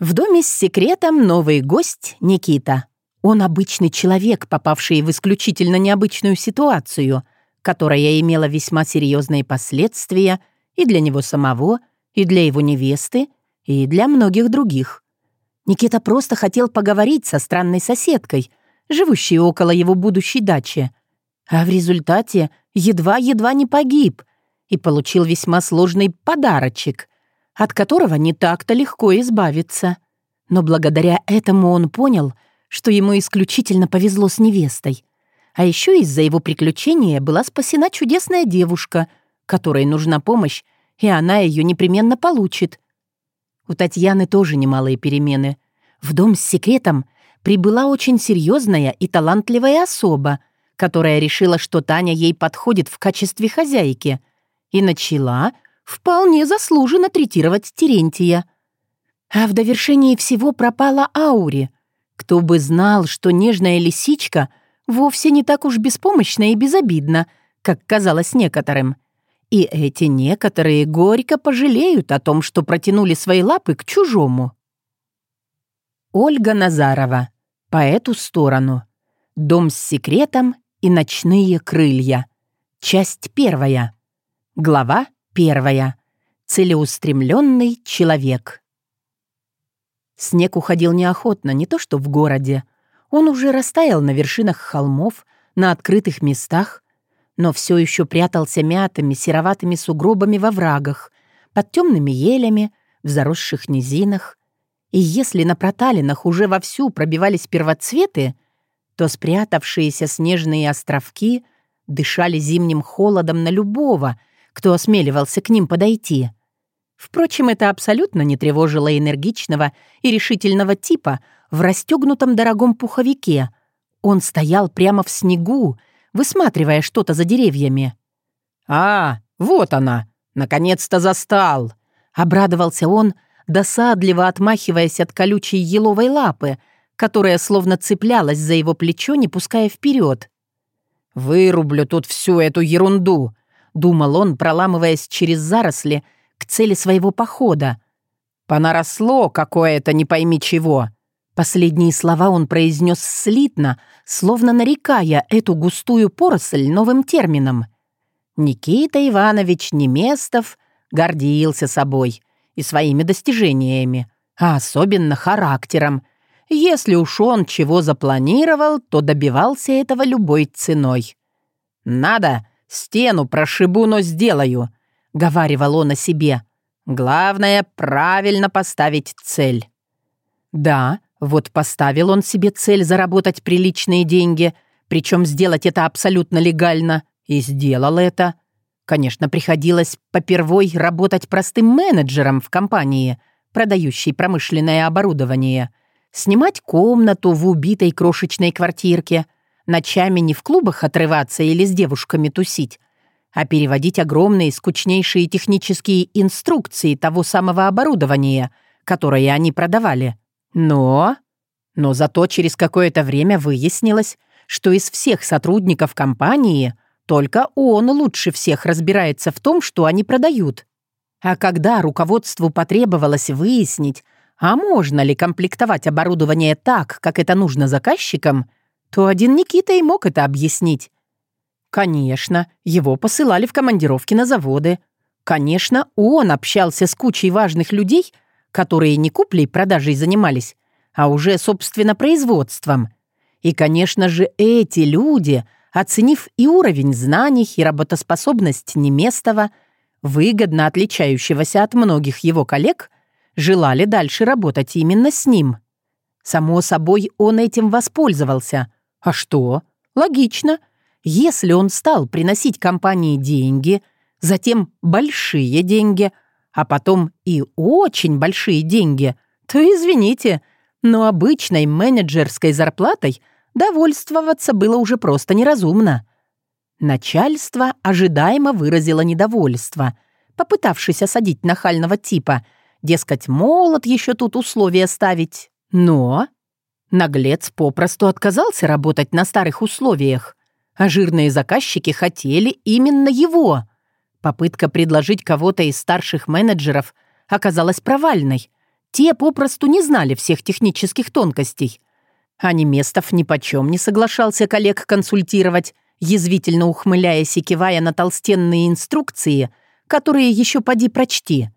В доме с секретом новый гость Никита. Он обычный человек, попавший в исключительно необычную ситуацию, которая имела весьма серьезные последствия и для него самого, и для его невесты, и для многих других. Никита просто хотел поговорить со странной соседкой, живущей около его будущей дачи, а в результате едва-едва не погиб и получил весьма сложный подарочек, от которого не так-то легко избавиться. Но благодаря этому он понял, что ему исключительно повезло с невестой. А еще из-за его приключения была спасена чудесная девушка, которой нужна помощь, и она ее непременно получит. У Татьяны тоже немалые перемены. В дом с секретом прибыла очень серьезная и талантливая особа, которая решила, что Таня ей подходит в качестве хозяйки, и начала вполне заслуженно третировать Терентия. А в довершении всего пропала Аури. Кто бы знал, что нежная лисичка вовсе не так уж беспомощна и безобидна, как казалось некоторым. И эти некоторые горько пожалеют о том, что протянули свои лапы к чужому. Ольга Назарова. По эту сторону. Дом с секретом и ночные крылья. Часть первая. Глава первая. Целеустремленный человек. Снег уходил неохотно, не то что в городе. Он уже растаял на вершинах холмов, на открытых местах, но все еще прятался мятыми сероватыми сугробами во врагах, под темными елями, в заросших низинах. И если на проталинах уже вовсю пробивались первоцветы, то спрятавшиеся снежные островки дышали зимним холодом на любого — кто осмеливался к ним подойти. Впрочем, это абсолютно не тревожило энергичного и решительного типа в расстегнутом дорогом пуховике. Он стоял прямо в снегу, высматривая что-то за деревьями. «А, вот она! Наконец-то застал!» Обрадовался он, досадливо отмахиваясь от колючей еловой лапы, которая словно цеплялась за его плечо, не пуская вперед. «Вырублю тут всю эту ерунду!» Думал он, проламываясь через заросли к цели своего похода. «Понаросло какое-то не пойми чего». Последние слова он произнес слитно, словно нарекая эту густую поросль новым термином. Никита Иванович Неместов гордился собой и своими достижениями, а особенно характером. Если уж он чего запланировал, то добивался этого любой ценой. «Надо Стену прошибу, но сделаю», — говаривал он о себе. «Главное — правильно поставить цель». Да, вот поставил он себе цель заработать приличные деньги, причем сделать это абсолютно легально, и сделал это. Конечно, приходилось попервой работать простым менеджером в компании, продающей промышленное оборудование, снимать комнату в убитой крошечной квартирке, Ночами не в клубах отрываться или с девушками тусить, а переводить огромные скучнейшие технические инструкции того самого оборудования, которое они продавали. Но... Но зато через какое-то время выяснилось, что из всех сотрудников компании только он лучше всех разбирается в том, что они продают. А когда руководству потребовалось выяснить, а можно ли комплектовать оборудование так, как это нужно заказчикам, то один Никита и мог это объяснить. Конечно, его посылали в командировки на заводы. Конечно, он общался с кучей важных людей, которые не куплей-продажей занимались, а уже, собственно, производством. И, конечно же, эти люди, оценив и уровень знаний, и работоспособность Неместова, выгодно отличающегося от многих его коллег, желали дальше работать именно с ним. Само собой, он этим воспользовался, а что? Логично. Если он стал приносить компании деньги, затем большие деньги, а потом и очень большие деньги, то извините, но обычной менеджерской зарплатой довольствоваться было уже просто неразумно. Начальство ожидаемо выразило недовольство, попытавшись осадить нахального типа, дескать, молод еще тут условия ставить. Но Наглец попросту отказался работать на старых условиях, а жирные заказчики хотели именно его. Попытка предложить кого-то из старших менеджеров оказалась провальной. те попросту не знали всех технических тонкостей. А Неместов нипочем не соглашался коллег консультировать, язвительно ухмыляясь и кивая на толстенные инструкции, которые еще поди прочти.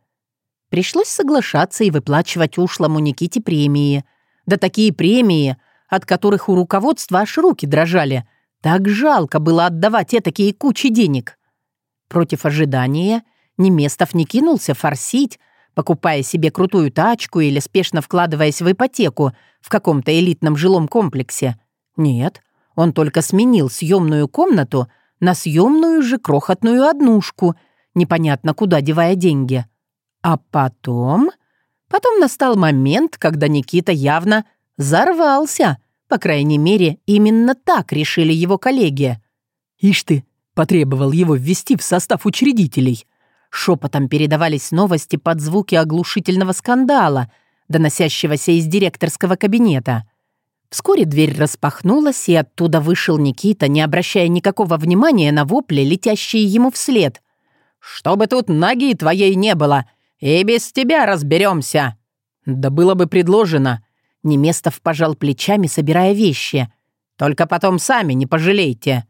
Пришлось соглашаться и выплачивать ушлому Никите премии. Да такие премии, от которых у руководства аж руки дрожали. Так жалко было отдавать этакие кучи денег. Против ожидания Неместов не кинулся форсить, покупая себе крутую тачку или спешно вкладываясь в ипотеку в каком-то элитном жилом комплексе. Нет, он только сменил съемную комнату на съемную же крохотную однушку, непонятно куда девая деньги. А потом... Потом настал момент, когда Никита явно зарвался. По крайней мере, именно так решили его коллеги. «Ишь ты!» — потребовал его ввести в состав учредителей — Шепотом передавались новости под звуки оглушительного скандала, доносящегося из директорского кабинета. Вскоре дверь распахнулась, и оттуда вышел Никита, не обращая никакого внимания на вопли, летящие ему вслед. «Чтобы тут ноги твоей не было, и без тебя разберемся!» «Да было бы предложено!» Неместов пожал плечами, собирая вещи. «Только потом сами не пожалейте!»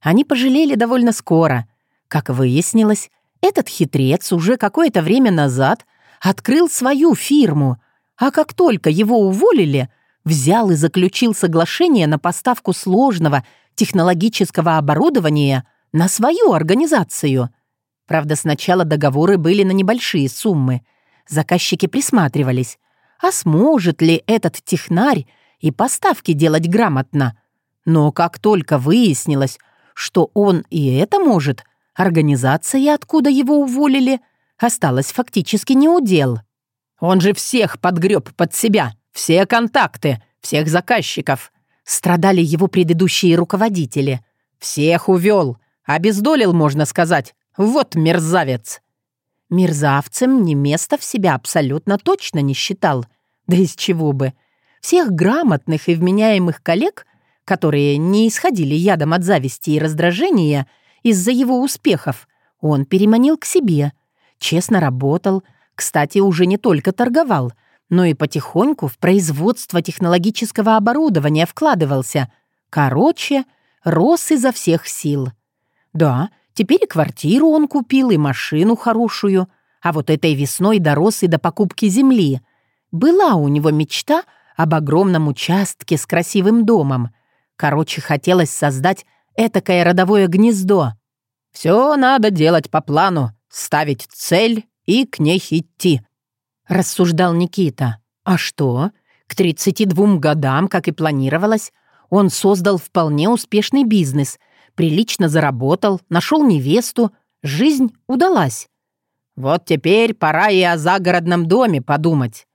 Они пожалели довольно скоро. Как выяснилось, этот хитрец уже какое-то время назад открыл свою фирму, а как только его уволили, взял и заключил соглашение на поставку сложного технологического оборудования на свою организацию. Правда, сначала договоры были на небольшие суммы. Заказчики присматривались, а сможет ли этот технарь и поставки делать грамотно. Но как только выяснилось, что он и это может, Организация, откуда его уволили, осталась фактически неудел. Он же всех подгреб под себя, все контакты, всех заказчиков. Страдали его предыдущие руководители. Всех увел, обездолил, можно сказать. Вот мерзавец. Мерзавцем не место в себя абсолютно точно не считал. Да из чего бы. Всех грамотных и вменяемых коллег, которые не исходили ядом от зависти и раздражения, из-за его успехов. Он переманил к себе. Честно работал. Кстати, уже не только торговал, но и потихоньку в производство технологического оборудования вкладывался. Короче, рос изо всех сил. Да, теперь и квартиру он купил, и машину хорошую. А вот этой весной дорос и до покупки земли. Была у него мечта об огромном участке с красивым домом. Короче, хотелось создать этакое родовое гнездо. Все надо делать по плану, ставить цель и к ней идти», — рассуждал Никита. «А что? К 32 годам, как и планировалось, он создал вполне успешный бизнес, прилично заработал, нашел невесту, жизнь удалась. Вот теперь пора и о загородном доме подумать.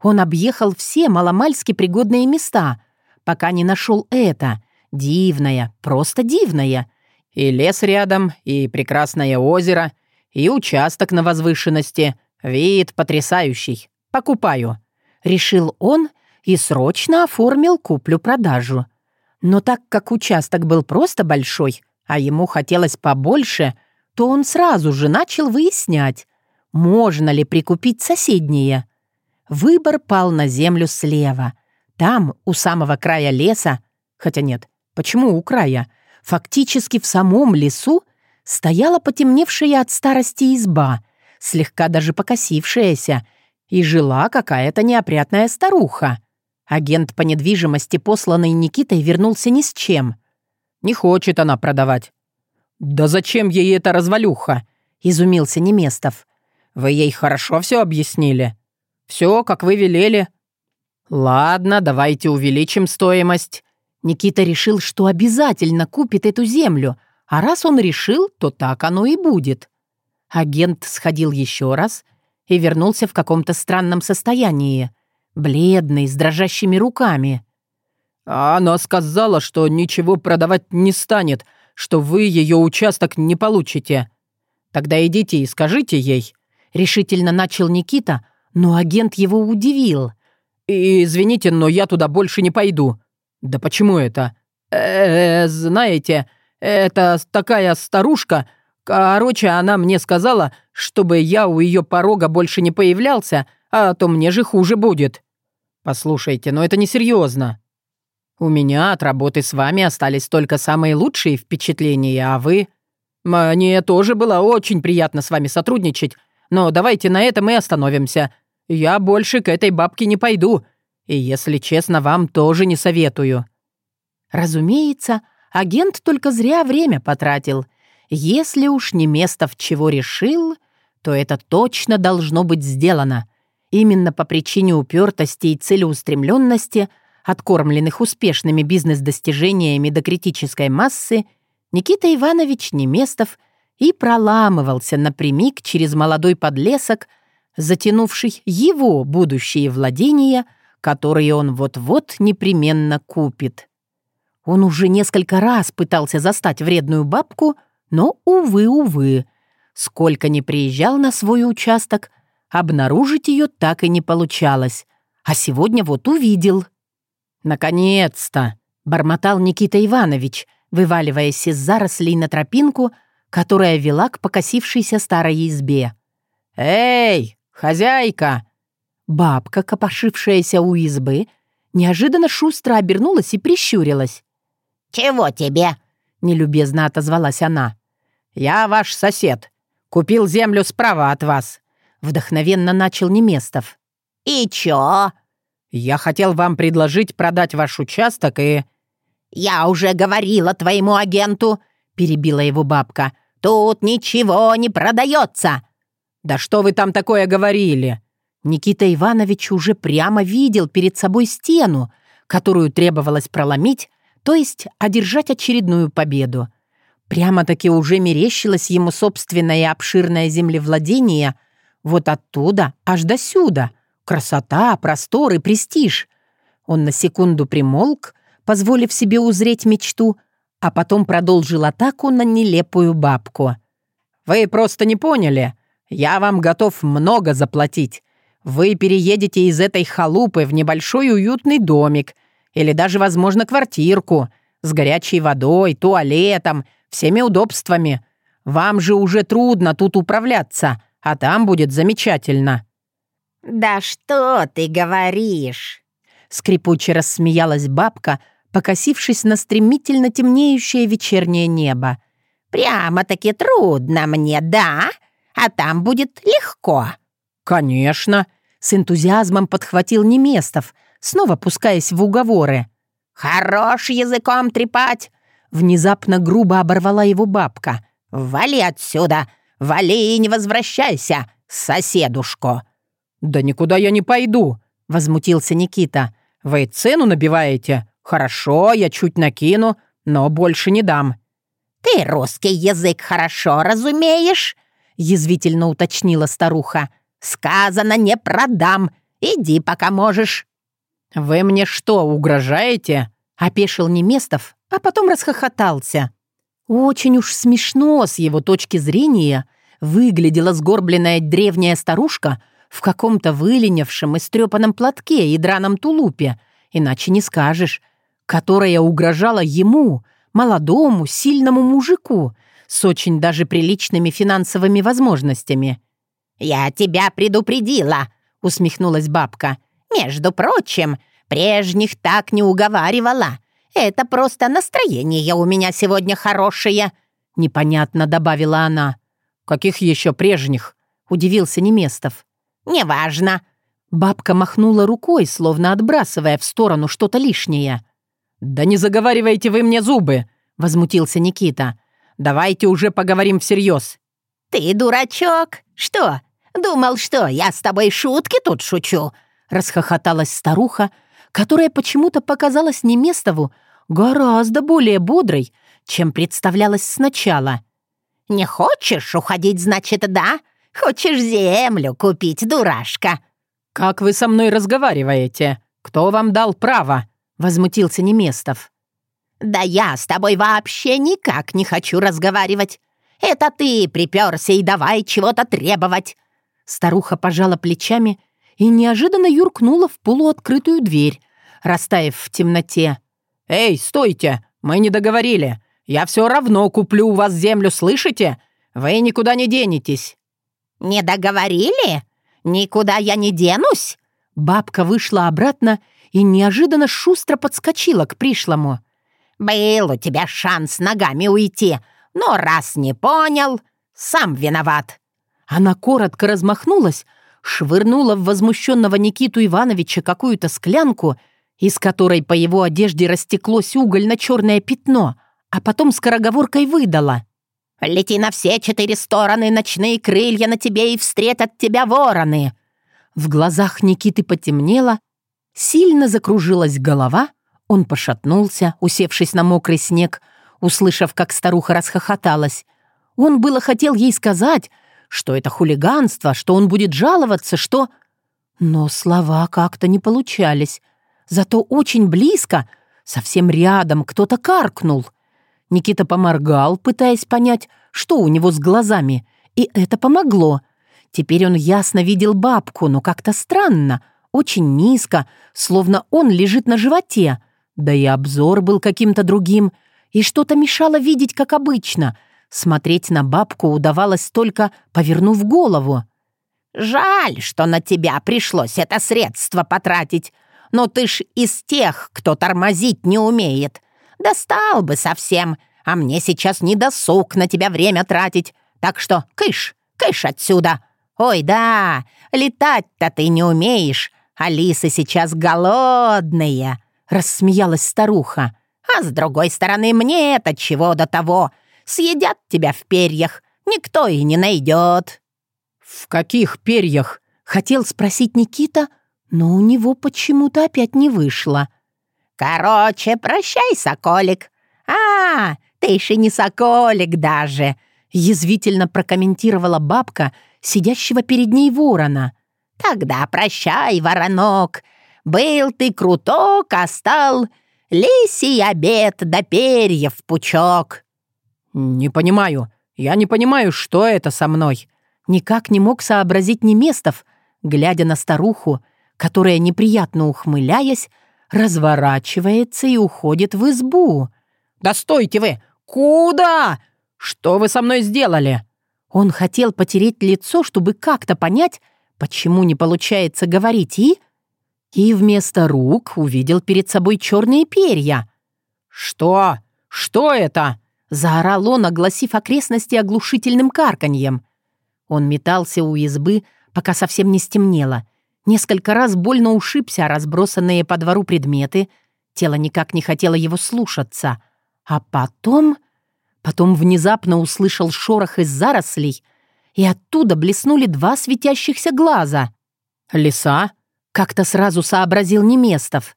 Он объехал все маломальски пригодные места, пока не нашел это, Дивная, просто дивная. И лес рядом, и прекрасное озеро, и участок на возвышенности. Вид потрясающий. Покупаю. Решил он и срочно оформил куплю-продажу. Но так как участок был просто большой, а ему хотелось побольше, то он сразу же начал выяснять, можно ли прикупить соседние. Выбор пал на землю слева. Там, у самого края леса, хотя нет, Почему у края? Фактически в самом лесу стояла потемневшая от старости изба, слегка даже покосившаяся, и жила какая-то неопрятная старуха. Агент по недвижимости, посланный Никитой, вернулся ни с чем. «Не хочет она продавать». «Да зачем ей эта развалюха?» — изумился Неместов. «Вы ей хорошо все объяснили?» «Все, как вы велели». «Ладно, давайте увеличим стоимость. Никита решил, что обязательно купит эту землю, а раз он решил, то так оно и будет. Агент сходил еще раз и вернулся в каком-то странном состоянии, бледный, с дрожащими руками. «Она сказала, что ничего продавать не станет, что вы ее участок не получите. Тогда идите и скажите ей», — решительно начал Никита, но агент его удивил. «И извините, но я туда больше не пойду. «Да почему это?» э, -э знаете, это такая старушка. Короче, она мне сказала, чтобы я у ее порога больше не появлялся, а то мне же хуже будет. Послушайте, но это несерьезно. У меня от работы с вами остались только самые лучшие впечатления, а вы... Мне тоже было очень приятно с вами сотрудничать, но давайте на этом и остановимся. Я больше к этой бабке не пойду, и, если честно, вам тоже не советую». Разумеется, агент только зря время потратил. Если уж не место в чего решил, то это точно должно быть сделано. Именно по причине упертости и целеустремленности, откормленных успешными бизнес-достижениями до критической массы, Никита Иванович Неместов и проламывался напрямик через молодой подлесок, затянувший его будущие владения, которые он вот-вот непременно купит. Он уже несколько раз пытался застать вредную бабку, но, увы, увы, сколько ни приезжал на свой участок, обнаружить ее так и не получалось. А сегодня вот увидел. «Наконец-то!» — бормотал Никита Иванович, вываливаясь из зарослей на тропинку, которая вела к покосившейся старой избе. «Эй, хозяйка!» Бабка, копошившаяся у избы, неожиданно шустро обернулась и прищурилась. «Чего тебе?» — нелюбезно отозвалась она. «Я ваш сосед. Купил землю справа от вас», — вдохновенно начал Неместов. «И чё?» «Я хотел вам предложить продать ваш участок и...» «Я уже говорила твоему агенту», — перебила его бабка. «Тут ничего не продается». «Да что вы там такое говорили?» Никита Иванович уже прямо видел перед собой стену, которую требовалось проломить, то есть одержать очередную победу. Прямо-таки уже мерещилось ему собственное обширное землевладение вот оттуда аж до сюда. Красота, простор и престиж. Он на секунду примолк, позволив себе узреть мечту, а потом продолжил атаку на нелепую бабку. «Вы просто не поняли. Я вам готов много заплатить. Вы переедете из этой халупы в небольшой уютный домик или даже, возможно, квартирку с горячей водой, туалетом, всеми удобствами. Вам же уже трудно тут управляться, а там будет замечательно». «Да что ты говоришь?» Скрипуче рассмеялась бабка, покосившись на стремительно темнеющее вечернее небо. «Прямо-таки трудно мне, да? А там будет легко». «Конечно!» — с энтузиазмом подхватил Неместов, снова пускаясь в уговоры. «Хорош языком трепать!» Внезапно грубо оборвала его бабка. «Вали отсюда! Вали и не возвращайся, соседушко!» «Да никуда я не пойду!» — возмутился Никита. «Вы цену набиваете? Хорошо, я чуть накину, но больше не дам». «Ты русский язык хорошо разумеешь?» — язвительно уточнила старуха. «Сказано, не продам. Иди, пока можешь». «Вы мне что, угрожаете?» — опешил Неместов, а потом расхохотался. Очень уж смешно с его точки зрения выглядела сгорбленная древняя старушка в каком-то выленившем и стрёпанном платке и драном тулупе, иначе не скажешь, которая угрожала ему, молодому, сильному мужику, с очень даже приличными финансовыми возможностями. «Я тебя предупредила», — усмехнулась бабка. «Между прочим, прежних так не уговаривала. Это просто настроение у меня сегодня хорошее», — непонятно добавила она. «Каких еще прежних?» — удивился Неместов. «Неважно». Бабка махнула рукой, словно отбрасывая в сторону что-то лишнее. «Да не заговаривайте вы мне зубы!» — возмутился Никита. «Давайте уже поговорим всерьез». «Ты дурачок? Что, думал, что я с тобой шутки тут шучу?» — расхохоталась старуха, которая почему-то показалась Неместову гораздо более бодрой, чем представлялась сначала. «Не хочешь уходить, значит, да? Хочешь землю купить, дурашка?» «Как вы со мной разговариваете? Кто вам дал право?» — возмутился Неместов. «Да я с тобой вообще никак не хочу разговаривать. Это ты приперся и давай чего-то требовать». Старуха пожала плечами и неожиданно юркнула в полуоткрытую дверь, растаяв в темноте. «Эй, стойте! Мы не договорили. Я все равно куплю у вас землю, слышите? Вы никуда не денетесь». «Не договорили?» Никуда я не денусь!» Бабка вышла обратно и неожиданно шустро подскочила к пришлому. «Был у тебя шанс ногами уйти, но раз не понял, сам виноват». Она коротко размахнулась, швырнула в возмущенного Никиту Ивановича какую-то склянку, из которой по его одежде растеклось угольно-черное пятно, а потом скороговоркой выдала. «Лети на все четыре стороны, ночные крылья на тебе и встретят тебя вороны!» В глазах Никиты потемнело, сильно закружилась голова, он пошатнулся, усевшись на мокрый снег, услышав, как старуха расхохоталась. Он было хотел ей сказать, что это хулиганство, что он будет жаловаться, что... Но слова как-то не получались. Зато очень близко, совсем рядом, кто-то каркнул. Никита поморгал, пытаясь понять, что у него с глазами, и это помогло. Теперь он ясно видел бабку, но как-то странно, очень низко, словно он лежит на животе. Да и обзор был каким-то другим, и что-то мешало видеть, как обычно — Смотреть на бабку удавалось только, повернув голову. «Жаль, что на тебя пришлось это средство потратить. Но ты ж из тех, кто тормозить не умеет. Достал бы совсем, а мне сейчас не досуг на тебя время тратить. Так что кыш, кыш отсюда. Ой, да, летать-то ты не умеешь. Алисы сейчас голодные», — рассмеялась старуха. «А с другой стороны, мне это чего до того?» Съедят тебя в перьях, никто и не найдет». «В каких перьях?» — хотел спросить Никита, но у него почему-то опять не вышло. «Короче, прощай, соколик». «А, ты еще не соколик даже», — язвительно прокомментировала бабка, сидящего перед ней ворона. «Тогда прощай, воронок. Был ты круток, а стал лисий обед да перьев пучок». «Не понимаю. Я не понимаю, что это со мной». Никак не мог сообразить Неместов, глядя на старуху, которая, неприятно ухмыляясь, разворачивается и уходит в избу. «Да стойте вы! Куда? Что вы со мной сделали?» Он хотел потереть лицо, чтобы как-то понять, почему не получается говорить, и... И вместо рук увидел перед собой черные перья. «Что? Что это?» Заорал он, огласив окрестности оглушительным карканьем. Он метался у избы, пока совсем не стемнело. Несколько раз больно ушибся разбросанные по двору предметы. Тело никак не хотело его слушаться. А потом... Потом внезапно услышал шорох из зарослей, и оттуда блеснули два светящихся глаза. «Лиса?» — как-то сразу сообразил Неместов.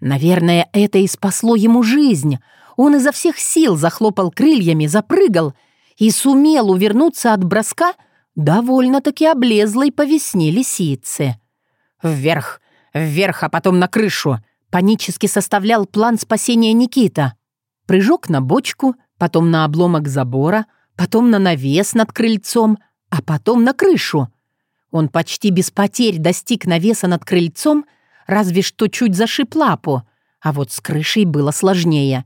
Наверное, это и спасло ему жизнь — он изо всех сил захлопал крыльями, запрыгал и сумел увернуться от броска довольно-таки облезлой по весне лисицы. «Вверх, вверх, а потом на крышу!» Панически составлял план спасения Никита. Прыжок на бочку, потом на обломок забора, потом на навес над крыльцом, а потом на крышу. Он почти без потерь достиг навеса над крыльцом, разве что чуть зашиб лапу, а вот с крышей было сложнее.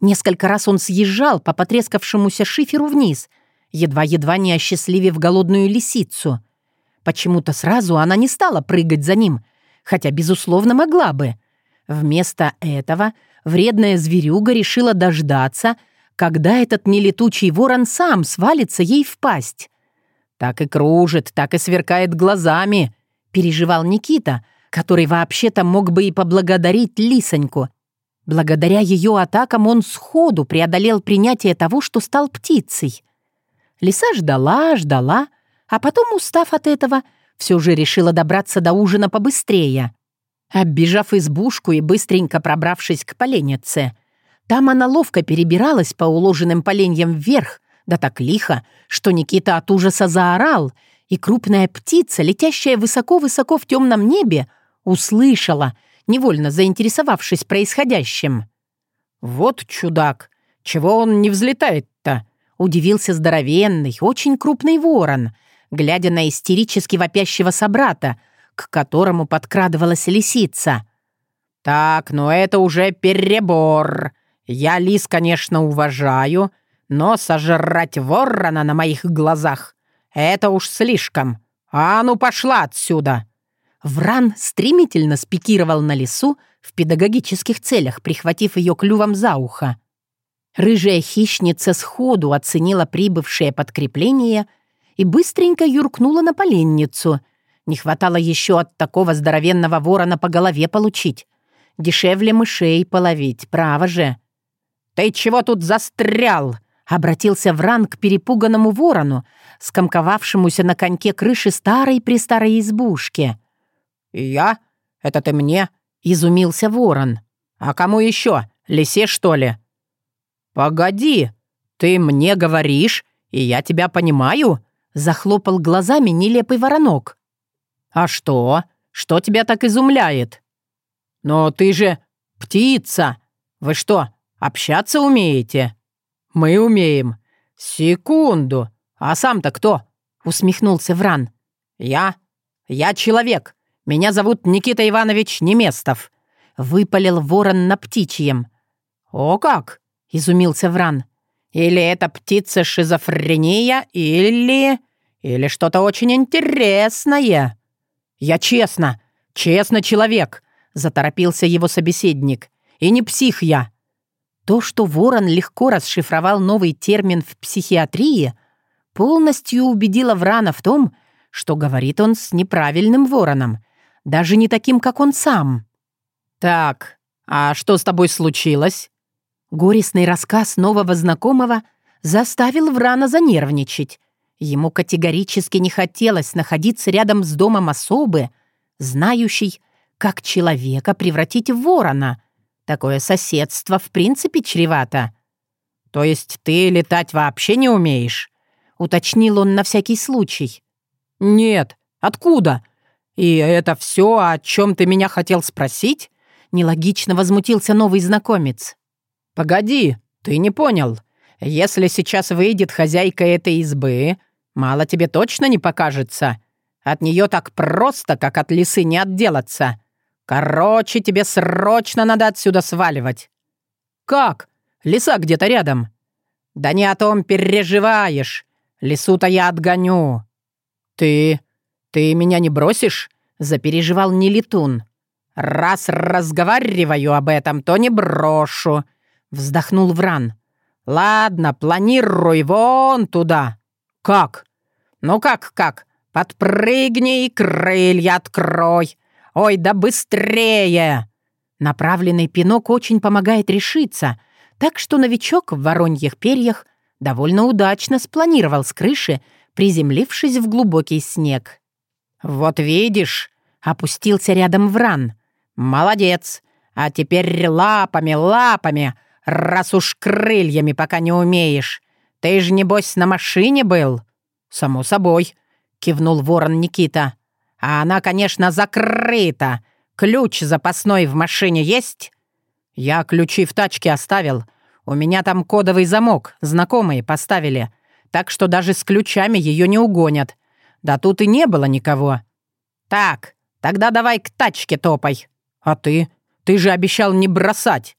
Несколько раз он съезжал по потрескавшемуся шиферу вниз, едва-едва не осчастливив голодную лисицу. Почему-то сразу она не стала прыгать за ним, хотя, безусловно, могла бы. Вместо этого вредная зверюга решила дождаться, когда этот нелетучий ворон сам свалится ей в пасть. «Так и кружит, так и сверкает глазами», — переживал Никита, который вообще-то мог бы и поблагодарить Лисоньку Благодаря ее атакам он сходу преодолел принятие того, что стал птицей. Лиса ждала, ждала, а потом, устав от этого, все же решила добраться до ужина побыстрее. Оббежав избушку и быстренько пробравшись к поленнице, там она ловко перебиралась по уложенным поленьям вверх, да так лихо, что Никита от ужаса заорал, и крупная птица, летящая высоко-высоко в темном небе, услышала — невольно заинтересовавшись происходящим. «Вот чудак! Чего он не взлетает-то?» — удивился здоровенный, очень крупный ворон, глядя на истерически вопящего собрата, к которому подкрадывалась лисица. «Так, но это уже перебор. Я лис, конечно, уважаю, но сожрать ворона на моих глазах — это уж слишком. «А ну пошла отсюда!» Вран стремительно спикировал на лесу в педагогических целях, прихватив ее клювом за ухо. Рыжая хищница сходу оценила прибывшее подкрепление и быстренько юркнула на поленницу. Не хватало еще от такого здоровенного ворона по голове получить. Дешевле мышей половить, право же. «Ты чего тут застрял?» — обратился Вран к перепуганному ворону, скомковавшемуся на коньке крыши старой-престарой избушки. «Я? Это ты мне?» — изумился ворон. «А кому еще? Лисе, что ли?» «Погоди, ты мне говоришь, и я тебя понимаю?» — захлопал глазами нелепый воронок. «А что? Что тебя так изумляет?» «Но ты же птица! Вы что, общаться умеете?» «Мы умеем. Секунду. А сам-то кто?» — усмехнулся Вран. «Я? Я человек. Меня зовут Никита Иванович Неместов», — выпалил ворон на птичьем. «О как!» — изумился Вран. «Или это птица шизофрения, или... или что-то очень интересное». «Я честно, честно человек», — заторопился его собеседник. «И не псих я». То, что Ворон легко расшифровал новый термин в психиатрии, полностью убедило Врана в том, что говорит он с неправильным вороном, даже не таким, как он сам. «Так, а что с тобой случилось?» Горестный рассказ нового знакомого заставил Врана занервничать. Ему категорически не хотелось находиться рядом с домом особы, знающей, как человека превратить в ворона. Такое соседство в принципе чревато. «То есть ты летать вообще не умеешь?» — уточнил он на всякий случай. «Нет. Откуда? «И это все, о чем ты меня хотел спросить?» Нелогично возмутился новый знакомец. «Погоди, ты не понял. Если сейчас выйдет хозяйка этой избы, мало тебе точно не покажется. От нее так просто, как от лисы, не отделаться. Короче, тебе срочно надо отсюда сваливать». «Как? Лиса где-то рядом». «Да не о том переживаешь. Лису-то я отгоню». «Ты «Ты меня не бросишь?» — запереживал Нелетун. «Раз разговариваю об этом, то не брошу», — вздохнул Вран. «Ладно, планируй вон туда». «Как?» «Ну как-как? Подпрыгни и крылья открой. Ой, да быстрее!» Направленный пинок очень помогает решиться, так что новичок в вороньих перьях довольно удачно спланировал с крыши, приземлившись в глубокий снег. «Вот видишь!» — опустился рядом Вран. «Молодец! А теперь лапами, лапами, раз уж крыльями пока не умеешь. Ты же, небось, на машине был?» «Само собой», — кивнул ворон Никита. «А она, конечно, закрыта. Ключ запасной в машине есть?» «Я ключи в тачке оставил. У меня там кодовый замок, знакомые поставили. Так что даже с ключами ее не угонят. Да тут и не было никого. Так, тогда давай к тачке топай. А ты? Ты же обещал не бросать.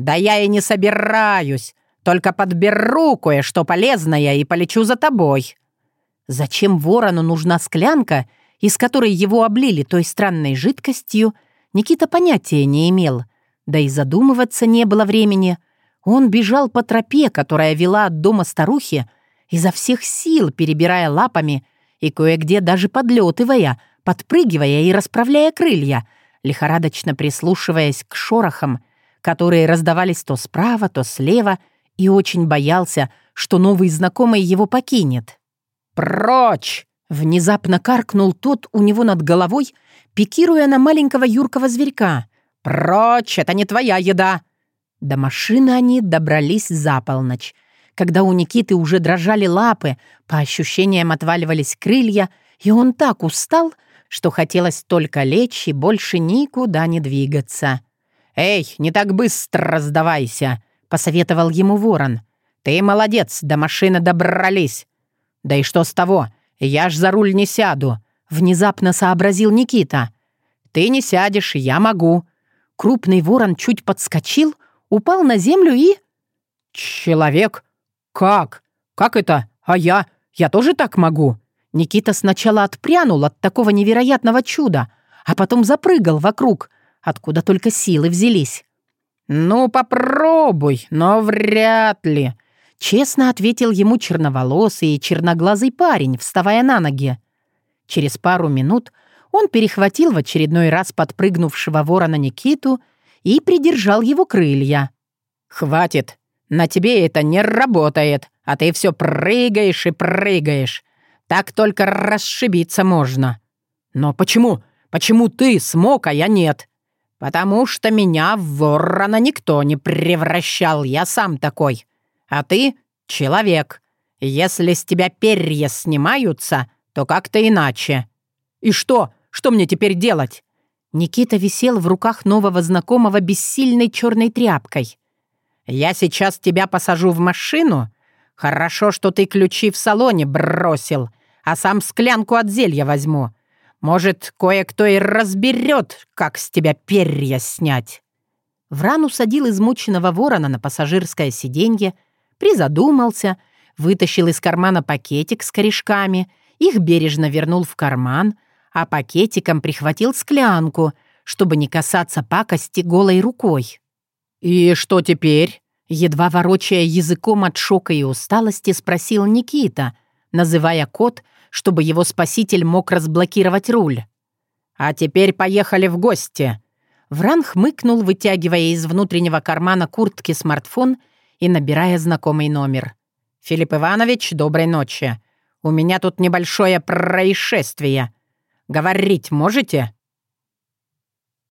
Да я и не собираюсь. Только подберу кое-что полезное и полечу за тобой. Зачем ворону нужна склянка, из которой его облили той странной жидкостью, Никита понятия не имел. Да и задумываться не было времени. Он бежал по тропе, которая вела от дома старухи, изо всех сил перебирая лапами и кое-где даже подлетывая, подпрыгивая и расправляя крылья, лихорадочно прислушиваясь к шорохам, которые раздавались то справа, то слева, и очень боялся, что новый знакомый его покинет. «Прочь!» — внезапно каркнул тот у него над головой, пикируя на маленького юркого зверька. «Прочь! Это не твоя еда!» До машины они добрались за полночь, когда у Никиты уже дрожали лапы, по ощущениям отваливались крылья, и он так устал, что хотелось только лечь и больше никуда не двигаться. «Эй, не так быстро сдавайся!» — посоветовал ему ворон. «Ты молодец, до машины добрались!» «Да и что с того? Я ж за руль не сяду!» — внезапно сообразил Никита. «Ты не сядешь, я могу!» Крупный ворон чуть подскочил, упал на землю и... «Человек?» «Как? Как это? А я? Я тоже так могу?» Никита сначала отпрянул от такого невероятного чуда, а потом запрыгал вокруг, откуда только силы взялись. «Ну, попробуй, но вряд ли», — честно ответил ему черноволосый и черноглазый парень, вставая на ноги. Через пару минут он перехватил в очередной раз подпрыгнувшего ворона Никиту и придержал его крылья. «Хватит, на тебе это не работает, а ты все прыгаешь и прыгаешь. Так только расшибиться можно. Но почему? Почему ты смог, а я нет? Потому что меня в ворона никто не превращал, я сам такой. А ты — человек. Если с тебя перья снимаются, то как-то иначе. И что? Что мне теперь делать?» Никита висел в руках нового знакомого бессильной черной тряпкой. «Я сейчас тебя посажу в машину. Хорошо, что ты ключи в салоне бросил а сам склянку от зелья возьму. Может, кое-кто и разберет, как с тебя перья снять». Вран усадил измученного ворона на пассажирское сиденье, призадумался, вытащил из кармана пакетик с корешками, их бережно вернул в карман, а пакетиком прихватил склянку, чтобы не касаться пакости голой рукой. «И что теперь?» Едва ворочая языком от шока и усталости, спросил Никита, называя код, чтобы его спаситель мог разблокировать руль. «А теперь поехали в гости!» Вран хмыкнул, вытягивая из внутреннего кармана куртки смартфон и набирая знакомый номер. «Филипп Иванович, доброй ночи. У меня тут небольшое происшествие. Говорить можете?»